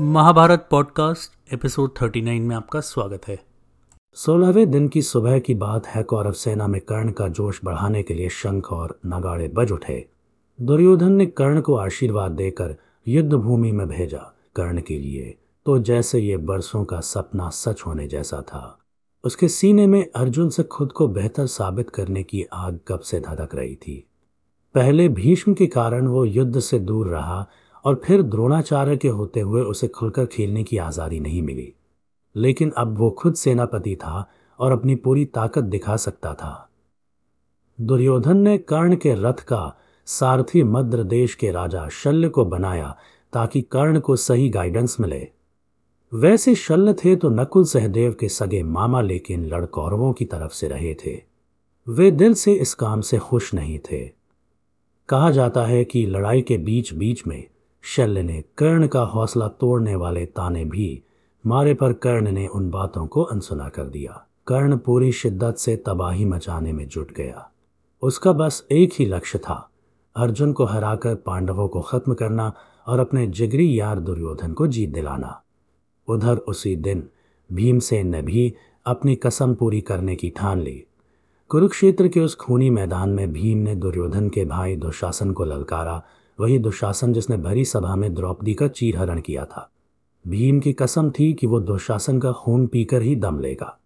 Mahabharat podcast, episode 39 में आपका स्वागत है। सोलहवें दिन की सुबह की बात है कौरव सेना में कर्ण का जोश बढ़ाने के लिए शंख और नगाड़े बज उठे। दुर्योधन ने कर्ण को आशीर्वाद देकर युद्ध भूमि में भेजा कर्ण के लिए। तो जैसे ये बरसों का सपना सच होने जैसा था। उसके सीने में अर्जुन से खुद को बेहतर साबित करने की आग कब से धधक रही थी। पहले भीष्म के कारण वो युद्ध से दूर रहा और फिर द्रोणाचार्य के होते हुए उसे खुलकर खेलने की आज़ादी नहीं मिली। लेकिन अब वो खुद सेनापति था और अपनी पूरी ताकत दिखा सकता था। दुर्योधन ने कर्ण के रथ का सारथी मद्र देश के राजा शल्य को बनाया ताकि कर्ण को सही गाइडेंस मिले। वैसे शल्य थे तो नकुल सहदेव के सगे मामा लेकिन लड़कौरवों की तरफ़ से रहे थे। वे दिल से इस काम से खुश नहीं थे। कहा जाता है कि लड़ाई के बीच बीच में शल्य ने कर्ण का हौसला तोड़ने वाले ताने भी मारे पर कर्ण ने उन बातों को अनसुना कर दिया। कर्ण पूरी शिद्दत से तबाही मचाने में जुट गया। उसका बस एक ही लक्ष्य था, अर्जुन को हराकर पांडवों को खत्म करना और अपने जिगरी यार दुर्योधन को जीत दिलाना। उधर उसी दिन भीमसेन ने भी अपनी कसम पूरी करने की ठान ली। कुरुक्षेत्र के उस खूनी मैदान में भीम ने दुर्योधन के भाई दुशासन को ललकारा वही दुशासन जिसने भरी सभा में द्रौपदी का चीरहरण किया था। भीम की कसम थी कि वो दुशासन का खून पीकर ही दम लेगा।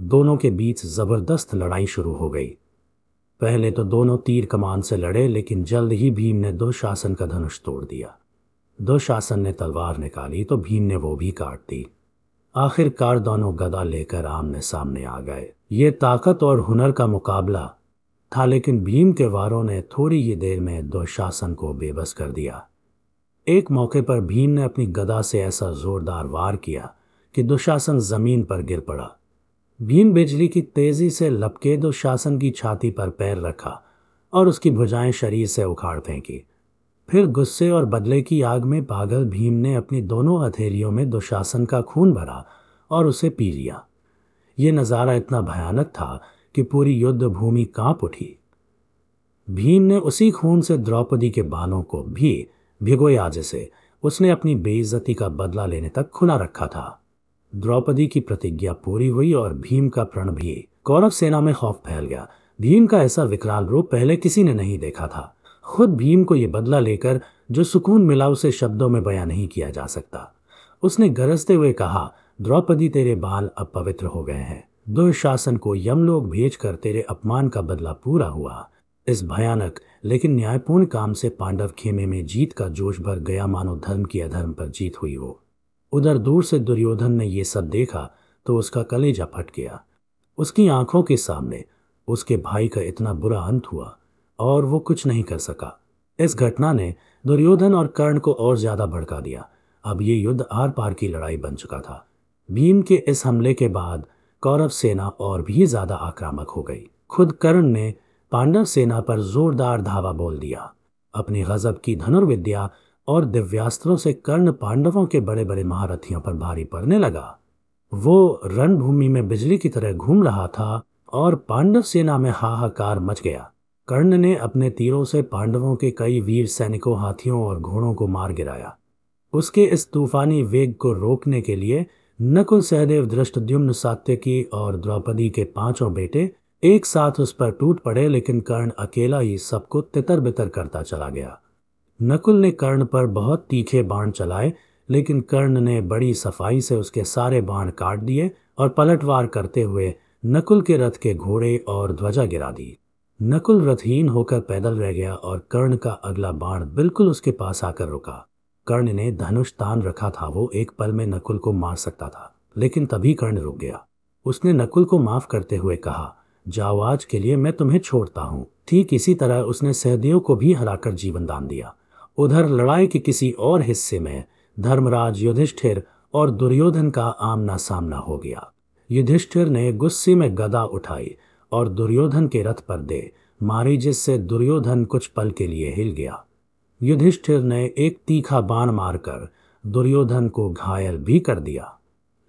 दोनों के बीच ज़बरदस्त लड़ाई शुरू हो गई। पहले तो दोनों तीर कमान से लड़े, लेकिन जल्द ही भीम ने दुशासन का धनुष तोड़ दिया। दुशासन ने तलवार निकाली तो भीम ने वो भी काट दी। आखिरकार दोनों गदा लेकर आमने सामने आ गए। ये ताकत और हुनर का मुकाबला था, लेकिन भीम के वारों ने थोड़ी ही देर में दुशासन को बेबस कर दिया। एक मौके पर भीम ने अपनी गदा से ऐसा जोरदार वार किया कि दुशासन ज़मीन पर गिर पड़ा। भीम बिजली की तेज़ी से लपके दुशासन की छाती पर पैर रखा और उसकी भुजाएँ शरीर से उखाड़ फेंकी। फिर गुस्से और बदले की आग में पागल भीम ने अपनी दोनों हथेलियों में दुशासन का खून भरा और उसे पी लिया। ये नज़ारा इतना भयानक था कि पूरी युद्ध भूमि काँप उठी। भीम ने उसी खून से द्रौपदी के बालों को भी भिगोया जिसे उसने अपनी बेइज्जती का बदला लेने तक खुला रखा था। द्रौपदी की प्रतिज्ञा पूरी हुई और भीम का प्रण भी कौरव सेना में खौफ फैल गया। भीम का ऐसा विकराल रूप पहले किसी ने नहीं देखा था। खुद भीम को यह बदला लेकर जो सुकून मिला उसे शब्दों में बयां नहीं किया जा सकता। उसने गरजते हुए कहा, द्रौपदी, तेरे बाल अब पवित्र हो गए हैं। दुशासन को यमलोक भेजकर तेरे अपमान का बदला पूरा हुआ। इस भयानक, लेकिन न्यायपूर्ण काम से पांडव खेमे में जीत का जोश भर गया मानो धर्म की अधर्म पर जीत हुई हो। उधर दूर से दुर्योधन ने यह सब देखा तो उसका कलेजा फट गया। उसकी आँखों के सामने उसके भाई का इतना बुरा अंत हुआ, और वो कुछ नहीं कर सका। इस घटना ने दुर्योधन और कर्ण को और ज़्यादा भड़का दिया। अब ये युद्ध आर पार की लड़ाई बन चुका था। भीम के इस हमले के बाद कौरव सेना और भी ज़्यादा आक्रामक हो गई। खुद कर्ण ने पांडव सेना पर जोरदार धावा बोल दिया। अपनी गजब की धनुर्विद्या और दिव्यास्त्रों से कर्ण पांडवों के बड़े बड़े महारथियों पर भारी पड़ने लगा। वो रणभूमि में बिजली की तरह घूम रहा था और पांडव सेना में हाहाकार मच गया। कर्ण ने अपने तीरों से पांडवों के कई वीर सैनिकों, हाथियों और घोड़ों को मार गिराया। उसके इस तूफानी वेग को रोकने के लिए नकुल सहदेव दृष्टद्युम्न सात्यकी और द्रौपदी के पाँचों बेटे एक साथ उस पर टूट पड़े, लेकिन कर्ण अकेला ही सबको तितर बितर करता चला गया। नकुल ने कर्ण पर बहुत तीखे बाण चलाए, लेकिन कर्ण ने बड़ी सफ़ाई से उसके सारे बाण काट दिए और पलटवार करते हुए नकुल के रथ के घोड़े और ध्वजा गिरा दी। नकुल रथहीन होकर पैदल रह गया और कर्ण का अगला बाण बिल्कुल उसके पास आकर रुका। कर्ण ने धनुष तान रखा था, वो एक पल में नकुल को मार सकता था, लेकिन तभी कर्ण रुक गया। उसने नकुल को माफ़ करते हुए कहा, जाओ, आज के लिए मैं तुम्हें छोड़ता हूँ। ठीक इसी तरह उसने सहदेव को भी हराकर जीवन दान दिया। उधर लड़ाई के किसी और हिस्से में धर्मराज युधिष्ठिर और दुर्योधन का आमना सामना हो गया। युधिष्ठिर ने गुस्से में गदा उठाई और दुर्योधन के रथ पर दे। मारी जिससे दुर्योधन कुछ पल के लिए हिल गया। युधिष्ठिर ने एक तीखा बाण मारकर दुर्योधन को घायल भी कर दिया।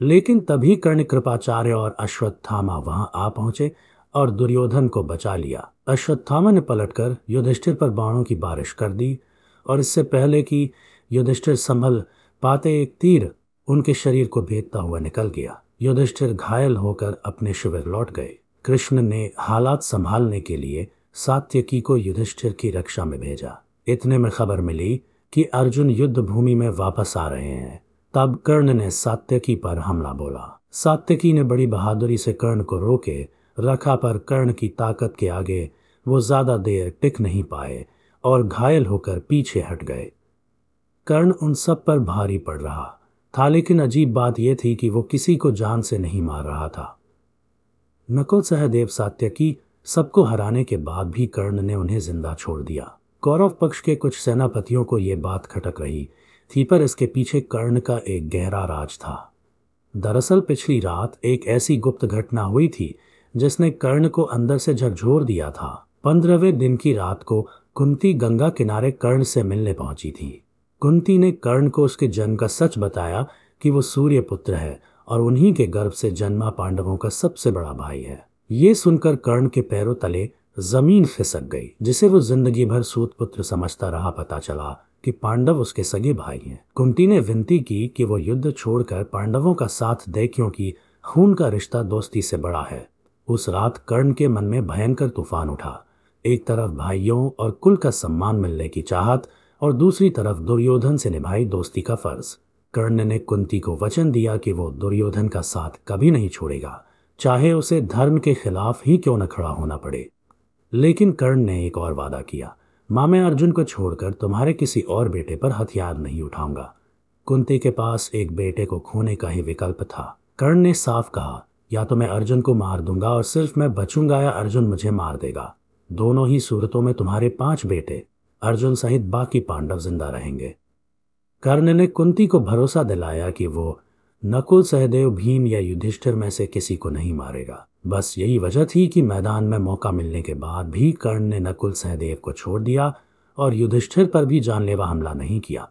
लेकिन तभी कर्ण कृपाचार्य और अश्वत्थामा वहाँ आ पहुँचे और दुर्योधन को बचा लिया। अश्वत्थामा ने पलटकर युधिष्ठिर पर बाणों की बारिश कर दी और इससे पहले कि युधिष्ठिर संभल पाते एक तीर उनके शरीर को भेदता हुआ निकल गया। युधिष्ठिर घायल होकर अपने शिविर लौट गए। कृष्ण ने हालात संभालने के लिए सात्यकी को युधिष्ठिर की रक्षा में भेजा। इतने में खबर मिली कि अर्जुन युद्ध भूमि में वापस आ रहे हैं। तब कर्ण ने सात्यकी पर हमला बोला। सात्यकी ने बड़ी बहादुरी से कर्ण को रोके, रखा पर कर्ण की ताकत के आगे वो ज़्यादा देर टिक नहीं पाए और घायल होकर पीछे हट गए। कर्ण उन सब पर भारी पड़ रहा था, लेकिन अजीब बात यह थी कि वो किसी को जान से नहीं मार रहा था। नकुल सहदेव सात्यकी सबको हराने के बाद भी कर्ण ने उन्हें ज़िंदा छोड़ दिया। कौरव पक्ष के कुछ सेनापतियों को यह बात खटक रही थी, पर इसके पीछे कर्ण का एक गहरा राज था। दरअसल पिछली रात एक ऐसी गुप्त घटना हुई थी, जिसने कर्ण को अंदर से झकझोर दिया था। पंद्रहवें दिन की रात को कुंती गंगा किनारे कर्ण से मिलने पहुँची थी। कुंती ने कर्ण को उसके जन्म का सच बताया कि वो सूर्य पुत्र है और उन्हीं के गर्भ से जन्मा पांडवों का सबसे बड़ा भाई है। ये सुनकर कर्ण के पैरों तले ज़मीन खिसक गई, जिसे वो ज़िंदगी भर सूत पुत्र समझता रहा, पता चला कि पांडव उसके सगे भाई हैं। कुंती ने विनती की कि वो युद्ध छोड़कर पांडवों का साथ दे, क्योंकि खून का रिश्ता दोस्ती से बड़ा है। उस रात कर्ण के मन में भयंकर तूफ़ान उठा। एक तरफ़ भाइयों और कुल का सम्मान मिलने की चाहत और दूसरी तरफ़ दुर्योधन से निभाई दोस्ती का फ़र्ज़। कर्ण ने कुंती को वचन दिया कि वो दुर्योधन का साथ कभी नहीं छोड़ेगा। चाहे उसे धर्म के खिलाफ ही क्यों न खड़ा होना पड़े। लेकिन कर्ण ने एक और वादा किया। माँ मैं अर्जुन को छोड़कर तुम्हारे किसी और बेटे पर हथियार नहीं उठाऊँगा। कुंती के पास एक बेटे को खोने का ही विकल्प था। कर्ण ने साफ़ कहा, या तो मैं अर्जुन को मार दूँगा और सिर्फ़ मैं बचूँगा या अर्जुन मुझे मार देगा। दोनों ही सूरतों में तुम्हारे पाँच बेटे, अर्जुन सहित बाकी पांडव ज़िंदा रहेंगे। कर्ण ने कुंती को भरोसा दिलाया कि वो नकुल सहदेव भीम या युधिष्ठिर में से किसी को नहीं मारेगा। बस यही वजह थी कि मैदान में मौका मिलने के बाद भी कर्ण ने नकुल सहदेव को छोड़ दिया और युधिष्ठिर पर भी जानलेवा हमला नहीं किया।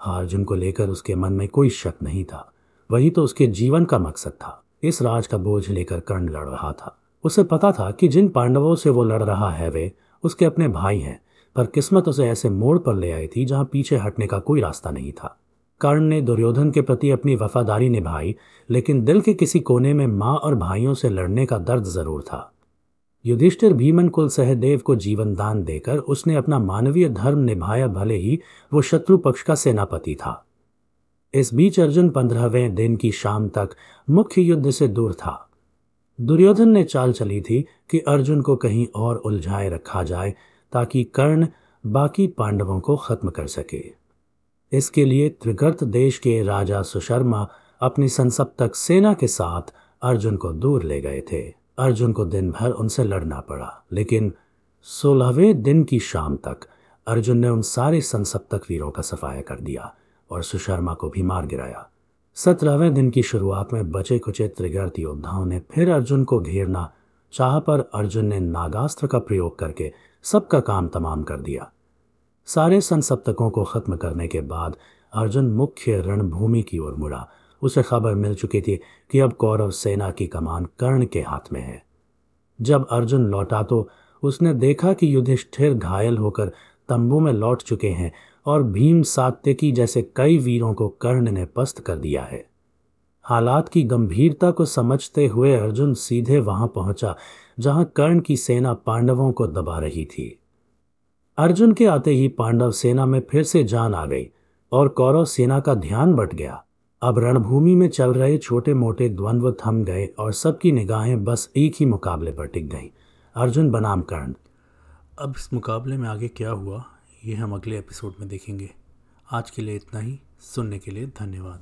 अर्जुन को लेकर उसके मन में कोई शक नहीं था, वही तो उसके जीवन का मकसद था। इस राज का बोझ लेकर कर्ण लड़ रहा था। उसे पता था कि जिन पांडवों से वो लड़ रहा है वे उसके अपने भाई हैं, पर किस्मत उसे ऐसे मोड़ पर ले आई थी जहाँ पीछे हटने का कोई रास्ता नहीं था। कर्ण ने दुर्योधन के प्रति अपनी वफादारी निभाई, लेकिन दिल के किसी कोने में माँ और भाइयों से लड़ने का दर्द ज़रूर था। युधिष्ठिर भीमन कुल सहदेव को जीवन दान देकर उसने अपना मानवीय धर्म निभाया भले ही वो शत्रु पक्ष का सेनापति था। इस बीच अर्जुन पंद्रहवें दिन की शाम तक मुख्य युद्ध से दूर था। दुर्योधन ने चाल चली थी कि अर्जुन को कहीं और उलझाए रखा जाए ताकि कर्ण बाकी पांडवों को खत्म कर सके। इसके लिए त्रिगर्त देश के राजा सुशर्मा अपनी संसप्तक सेना के साथ अर्जुन को दूर ले गए थे। अर्जुन को दिन भर उनसे लड़ना पड़ा, लेकिन सोलहवें दिन की शाम तक अर्जुन ने उन सारे संसप्तक वीरों का सफाया कर दिया और सुशर्मा को भी मार गिराया। सत्रहवें दिन की शुरुआत में बचे कुचे त्रिगर्त योद्धाओं ने फिर अर्जुन को घेरना चाह पर अर्जुन ने नागास्त्र का प्रयोग करके सबका काम तमाम कर दिया। सारे संसप्तकों को खत्म करने के बाद अर्जुन मुख्य रणभूमि की ओर मुड़ा। उसे खबर मिल चुकी थी कि अब कौरव सेना की कमान कर्ण के हाथ में है। जब अर्जुन लौटा तो उसने देखा कि युधिष्ठिर घायल होकर तंबू में लौट चुके हैं और भीम सात्यकी जैसे कई वीरों को कर्ण ने पस्त कर दिया है। हालात की गंभीरता को समझते हुए अर्जुन सीधे वहाँ पहुँचा, जहाँ कर्ण की सेना पांडवों को दबा रही थी। अर्जुन के आते ही पांडव सेना में फिर से जान आ गई और कौरव सेना का ध्यान बट गया। अब रणभूमि में चल रहे छोटे मोटे द्वंद्व थम गए और सबकी निगाहें बस एक ही मुकाबले पर टिक गईं। अर्जुन बनाम कर्ण अब इस मुकाबले में आगे क्या हुआ, ये हम अगले एपिसोड में देखेंगे। आज के लिए इतना ही। सुनने के लिए धन्यवाद।